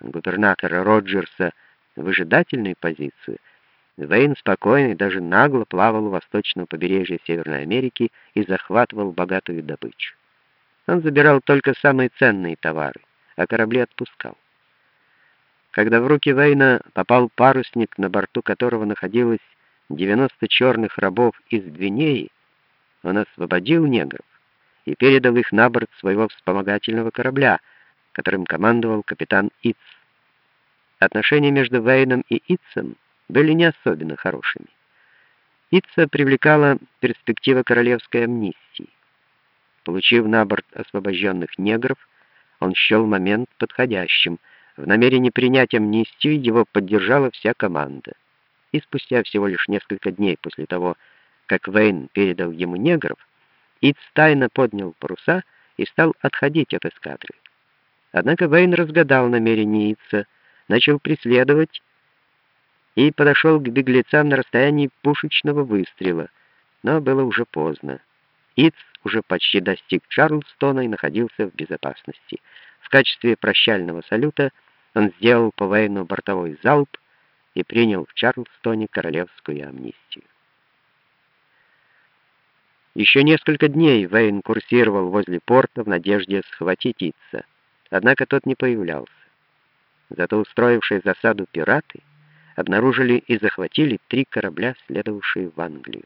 губернатора Роджерса выжидательную позицию, Вейн спокойно и даже нагло плавал у восточного побережья Северной Америки и захватывал богатую добычу. Он забирал только самые ценные товары, а корабли отпускал. Когда в руки Вейна попал парусник, на борту которого находилось 90 черных рабов из Гвинеи, он освободил негров и передал их на борт своего вспомогательного корабля, которым командовал капитан Итц. Отношения между Вейном и Итцем были не особенно хорошими. Итца привлекала перспектива королевской амнистии. Получив на борт освобожденных негров, он счел момент подходящим. В намерении принять амнистию его поддержала вся команда. И спустя всего лишь несколько дней после того, как Вейн передал ему негров, Итц тайно поднял паруса и стал отходить от эскадры. Однако Вейн разгадал намерение Итца, начал преследовать и подошел к беглецам на расстоянии пушечного выстрела, но было уже поздно. Итс уже почти достиг Чарльстона и находился в безопасности. В качестве прощального салюта он сделал по военну бортовой залп и принял в Чарльстоне королевскую амнистию. Еще несколько дней Вейн курсировал возле порта в надежде схватить Итса, однако тот не появлялся. Зато устроившие засаду пираты обнаружили и захватили три корабля, следовавшие в Англию.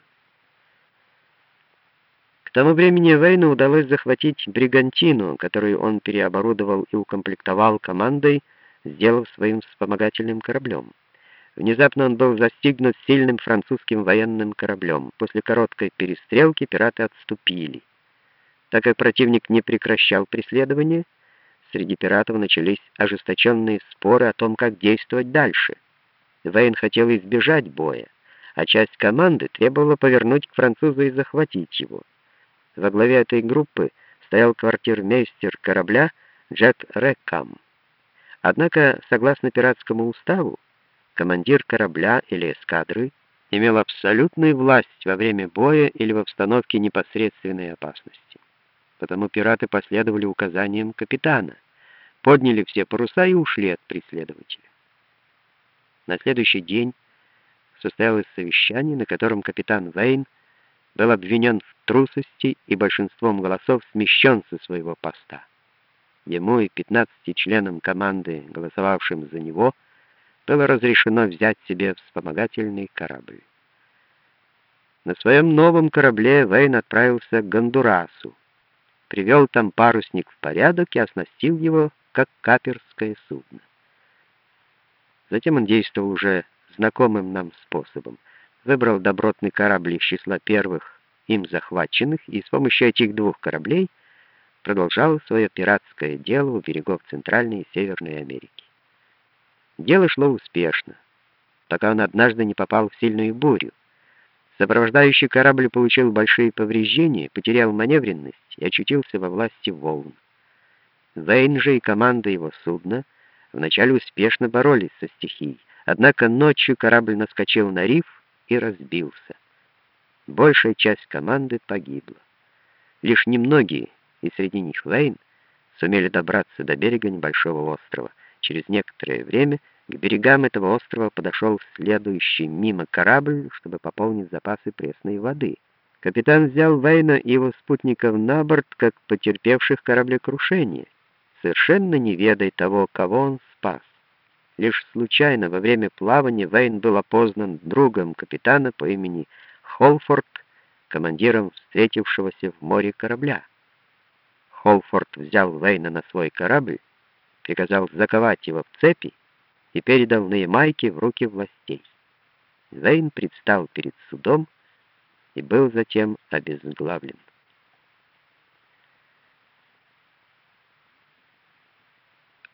К тому времени Вейну удалось захватить бригантину, которую он переоборудовал и укомплектовал командой, сделав своим вспомогательным кораблем. Внезапно он был застигнут сильным французским военным кораблем. После короткой перестрелки пираты отступили. Так как противник не прекращал преследование, среди пиратов начались ожесточенные споры о том, как действовать дальше — Вейн хотел избежать боя, а часть команды требовала повернуть к французу и захватить его. Во главе этой группы стоял квартирмейстер корабля Джек Реккам. Однако, согласно пиратскому уставу, командир корабля или эскадры имел абсолютную власть во время боя или в обстановке непосредственной опасности. Потому пираты последовали указаниям капитана, подняли все паруса и ушли от преследователя. На следующий день состоялось совещание, на котором капитан Вейн был обвинен в трусости и большинством голосов смещен со своего поста. Ему и 15 членам команды, голосовавшим за него, было разрешено взять себе вспомогательный корабль. На своем новом корабле Вейн отправился к Гондурасу, привел там парусник в порядок и оснастил его как каперское судно. Затем он действовал уже знакомым нам способом. Выбрал добротный корабль из числа первых им захваченных и с помощью этих двух кораблей продолжал свое пиратское дело у берегов Центральной и Северной Америки. Дело шло успешно, пока он однажды не попал в сильную бурю. Сопровождающий корабль получил большие повреждения, потерял маневренность и очутился во власти волн. Вейн же и команда его судна — вначале успешно боролись со стихией, однако ночью корабль наскочил на риф и разбился. Большая часть команды погибла. Лишь немногие, и среди них Вейн, сумели добраться до берега небольшого острова. Через некоторое время к берегам этого острова подошел следующий мимо корабль, чтобы пополнить запасы пресной воды. Капитан взял Вейна и его спутников на борт, как потерпевших кораблекрушение совершенно не ведая того, кого он спас. Лишь случайно во время плавания Вейн был опознан другом капитана по имени Холфорд, командиром встретившегося в море корабля. Холфорд взял Вейна на свой корабль, приказал заковать его в цепи и передал на в руки властей. Вейн предстал перед судом и был затем обезглавлен.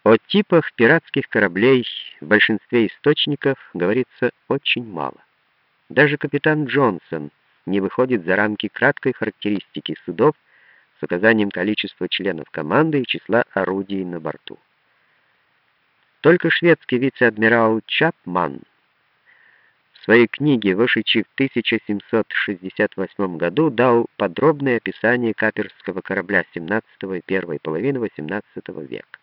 О типах пиратских кораблей в большинстве источников говорится очень мало. Даже капитан Джонсон не выходит за рамки краткой характеристики судов с указанием количества членов команды и числа орудий на борту. Только шведский вице-адмирал Чапман в своей книге, вышедшей в 1768 году, дал подробное описание каперского корабля 17 и первой половины XVIII века.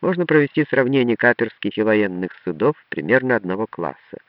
Можно провести сравнение каперских и военных судов примерно одного класса.